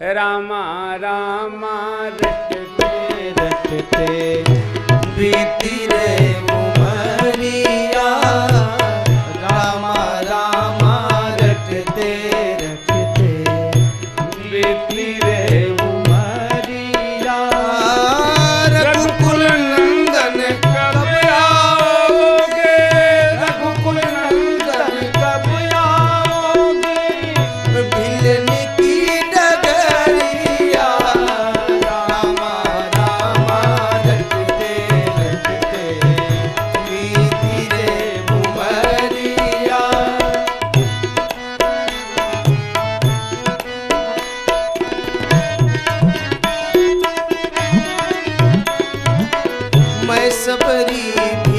रामा रामा रटते रटते बीती रे रामा रामा रटते பரி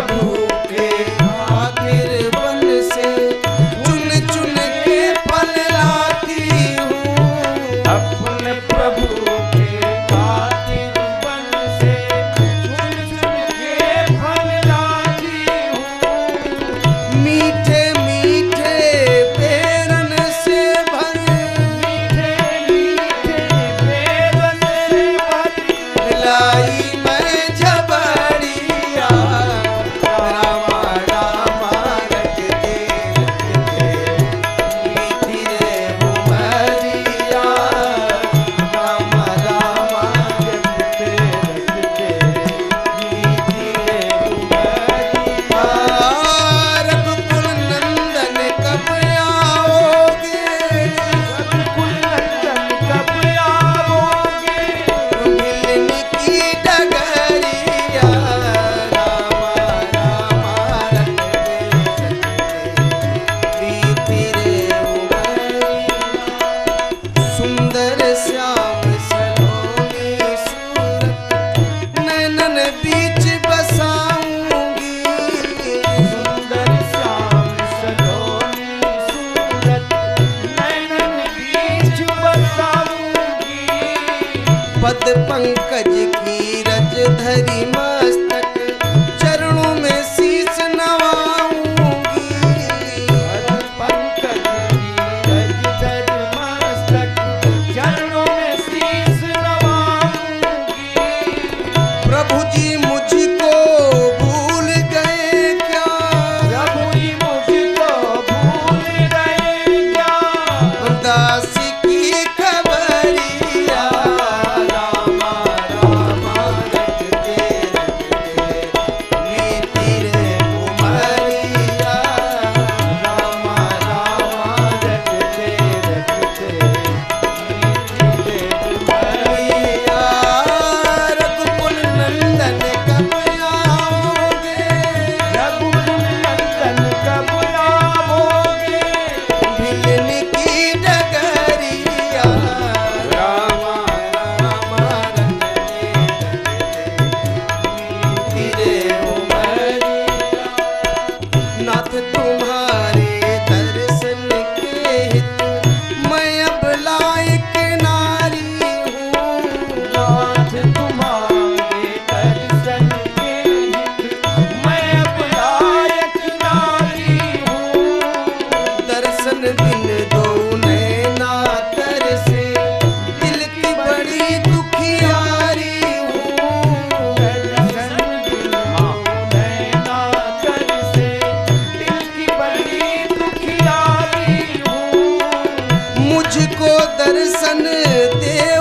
प्रभु पद पंकज की रज धरी मस्तक चरणों में शीश नवाऊँगी। पंकज रज धरी मस्तक चरणों में शीश नवाऊँगी। प्रभु जी मुझको भूल गए क्या? प्रभु जी मुझको भूल गए क्या? दास मुझको दर्शन देव